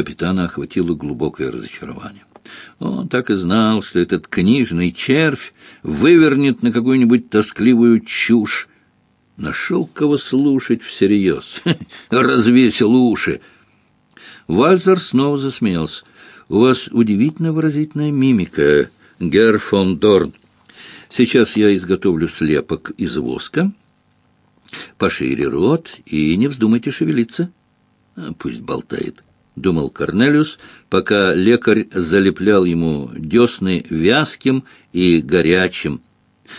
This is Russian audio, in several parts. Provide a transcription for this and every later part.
Капитана охватило глубокое разочарование. Он так и знал, что этот книжный червь вывернет на какую-нибудь тоскливую чушь. Нашел кого слушать всерьез. Развесил уши. Вальзер снова засмеялся. «У вас удивительно выразительная мимика, Герр фон Дорн. Сейчас я изготовлю слепок из воска. Пошире рот и не вздумайте шевелиться. Пусть болтает». — думал Корнелиус, пока лекарь залеплял ему десны вязким и горячим,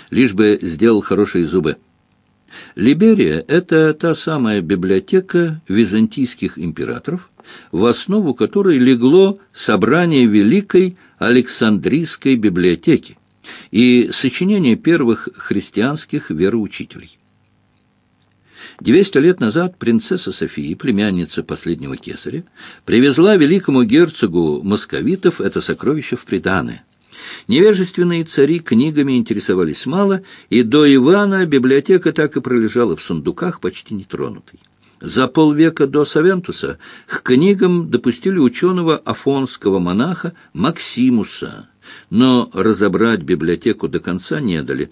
лишь бы сделал хорошие зубы. Либерия — это та самая библиотека византийских императоров, в основу которой легло собрание Великой Александрийской библиотеки и сочинение первых христианских вероучителей. Двести лет назад принцесса София, племянница последнего кесаря, привезла великому герцогу московитов это сокровище в приданое. Невежественные цари книгами интересовались мало, и до Ивана библиотека так и пролежала в сундуках, почти нетронутой. За полвека до Савентуса к книгам допустили ученого афонского монаха Максимуса, но разобрать библиотеку до конца не дали.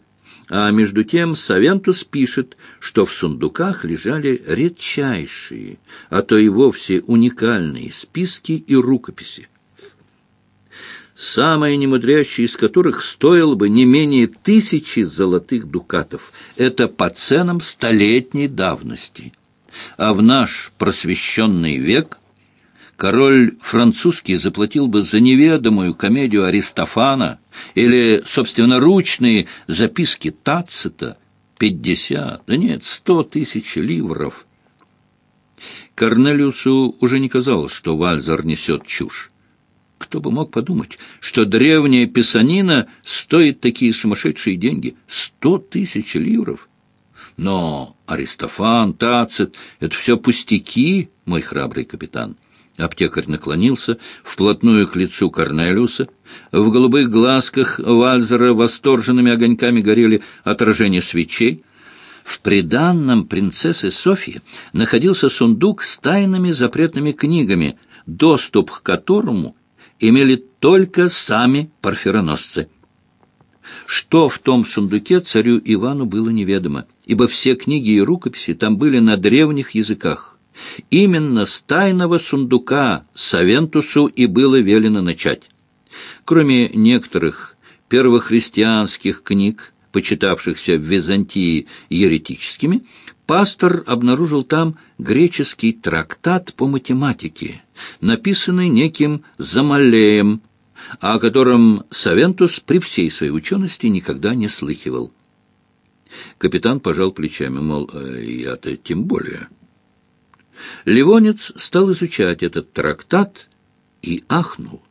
А между тем Савентус пишет, что в сундуках лежали редчайшие, а то и вовсе уникальные списки и рукописи самое немудрящее из которых стоило бы не менее тысячи золотых дукатов. Это по ценам столетней давности. А в наш просвещенный век король французский заплатил бы за неведомую комедию Аристофана или собственноручные записки Тацита пятьдесят, да нет, сто тысяч ливров. Корнелиусу уже не казалось, что Вальзер несет чушь. Кто бы мог подумать, что древняя писанина стоит такие сумасшедшие деньги — сто тысяч ливров? Но Аристофан, Тацит — это все пустяки, мой храбрый капитан. Аптекарь наклонился вплотную к лицу Корнелиуса. В голубых глазках Вальзера восторженными огоньками горели отражения свечей. В приданном принцессы Софьи находился сундук с тайными запретными книгами, доступ к которому имели только сами парфироносцы. Что в том сундуке царю Ивану было неведомо, ибо все книги и рукописи там были на древних языках. Именно с тайного сундука Савентусу и было велено начать. Кроме некоторых первохристианских книг, почитавшихся в Византии еретическими, пастор обнаружил там греческий трактат по математике, написанный неким Замалеем, о котором Савентус при всей своей учености никогда не слыхивал. Капитан пожал плечами, мол, «Э, я-то тем более. Ливонец стал изучать этот трактат и ахнул.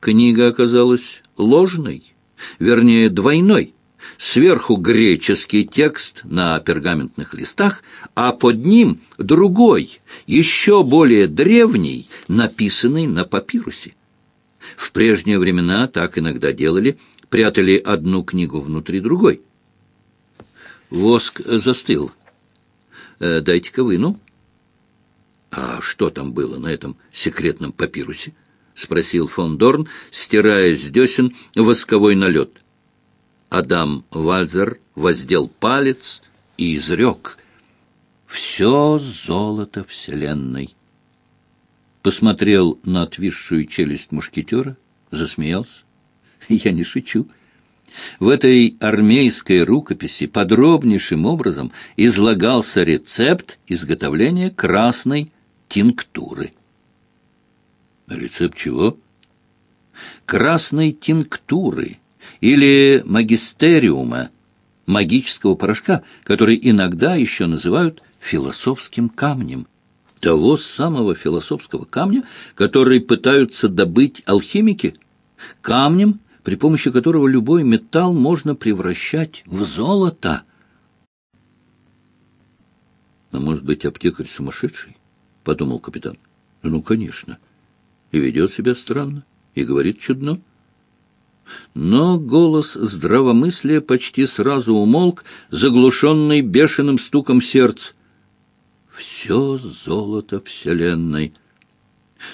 Книга оказалась ложной, вернее, двойной сверху греческий текст на пергаментных листах, а под ним другой, еще более древний, написанный на папирусе. В прежние времена так иногда делали, прятали одну книгу внутри другой. Воск застыл. «Э, «Дайте-ка выну». «А что там было на этом секретном папирусе?» — спросил фон Дорн, стирая с десен восковой налет. Адам Вальзер воздел палец и изрек «Все золото Вселенной». Посмотрел на отвисшую челюсть мушкетера, засмеялся. Я не шучу. В этой армейской рукописи подробнейшим образом излагался рецепт изготовления красной тинктуры. Рецепт чего? Красной тинктуры — или магистериума, магического порошка, который иногда еще называют философским камнем. Того самого философского камня, который пытаются добыть алхимики, камнем, при помощи которого любой металл можно превращать в золото. «А может быть, аптекарь сумасшедший?» — подумал капитан. «Ну, конечно. И ведет себя странно, и говорит чудно». Но голос здравомыслия почти сразу умолк, заглушенный бешеным стуком сердца. «Все золото Вселенной!»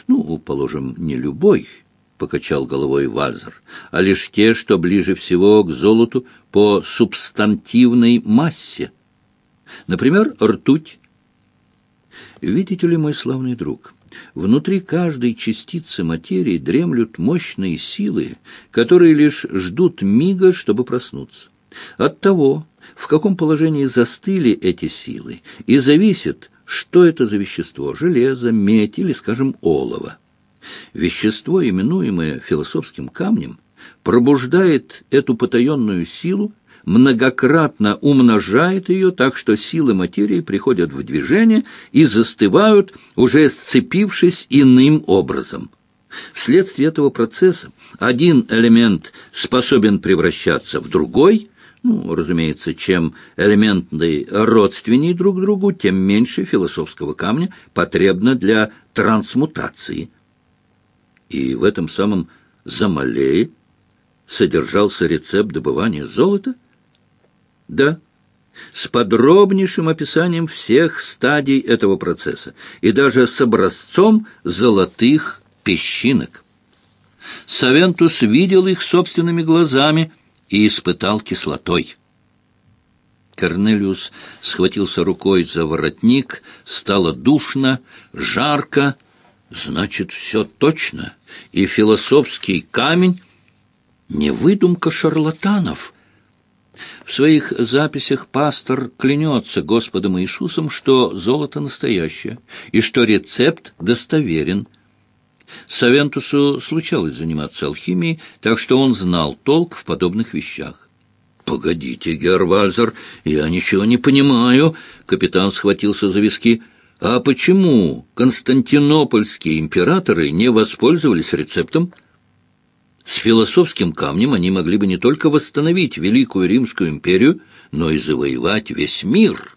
Ну, положим, не любой, — покачал головой Вальзер, — а лишь те, что ближе всего к золоту по субстантивной массе. Например, ртуть. Видите ли, мой славный друг, внутри каждой частицы материи дремлют мощные силы, которые лишь ждут мига, чтобы проснуться. От того, в каком положении застыли эти силы, и зависит, что это за вещество – железо, медь или, скажем, олово. Вещество, именуемое философским камнем, пробуждает эту потаенную силу, многократно умножает ее так, что силы материи приходят в движение и застывают, уже сцепившись иным образом. Вследствие этого процесса один элемент способен превращаться в другой – ну, разумеется, чем элементы родственнее друг другу, тем меньше философского камня потребно для трансмутации. И в этом самом Замалее содержался рецепт добывания золота? Да, с подробнейшим описанием всех стадий этого процесса и даже с образцом золотых песчинок. Савентус видел их собственными глазами – и испытал кислотой. Корнелиус схватился рукой за воротник, стало душно, жарко. Значит, все точно, и философский камень — не выдумка шарлатанов. В своих записях пастор клянется Господом Иисусом, что золото настоящее, и что рецепт достоверен — Савентусу случалось заниматься алхимией, так что он знал толк в подобных вещах. «Погодите, Гервальзер, я ничего не понимаю», — капитан схватился за виски. «А почему константинопольские императоры не воспользовались рецептом?» С философским камнем они могли бы не только восстановить Великую Римскую империю, но и завоевать весь мир.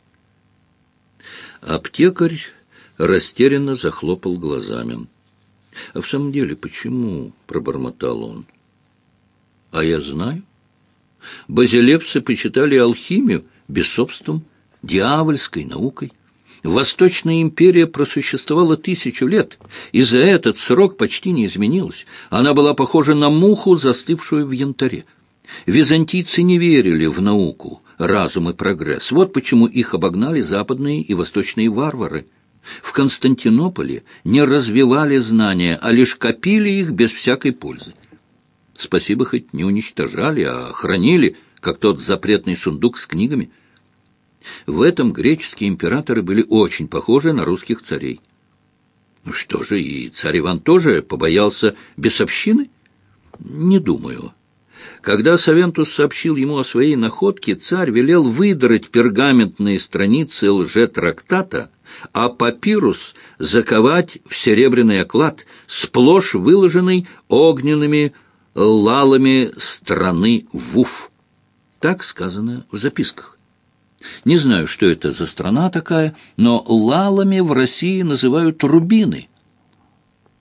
Аптекарь растерянно захлопал глазами. А в самом деле, почему? — пробормотал он. А я знаю. Базилевцы почитали алхимию бессобством, дьявольской наукой. Восточная империя просуществовала тысячу лет, и за этот срок почти не изменилась. Она была похожа на муху, застывшую в янтаре. Византийцы не верили в науку, разум и прогресс. Вот почему их обогнали западные и восточные варвары – в Константинополе не развивали знания, а лишь копили их без всякой пользы. Спасибо хоть не уничтожали, а хранили, как тот запретный сундук с книгами. В этом греческие императоры были очень похожи на русских царей. Ну что же, и царь Иван тоже побоялся бесовщины? Не думаю. Когда Савентус сообщил ему о своей находке, царь велел выдрать пергаментные страницы лжетрактата, а папирус заковать в серебряный оклад, сплошь выложенный огненными лалами страны Вуф. Так сказано в записках. Не знаю, что это за страна такая, но лалами в России называют рубины,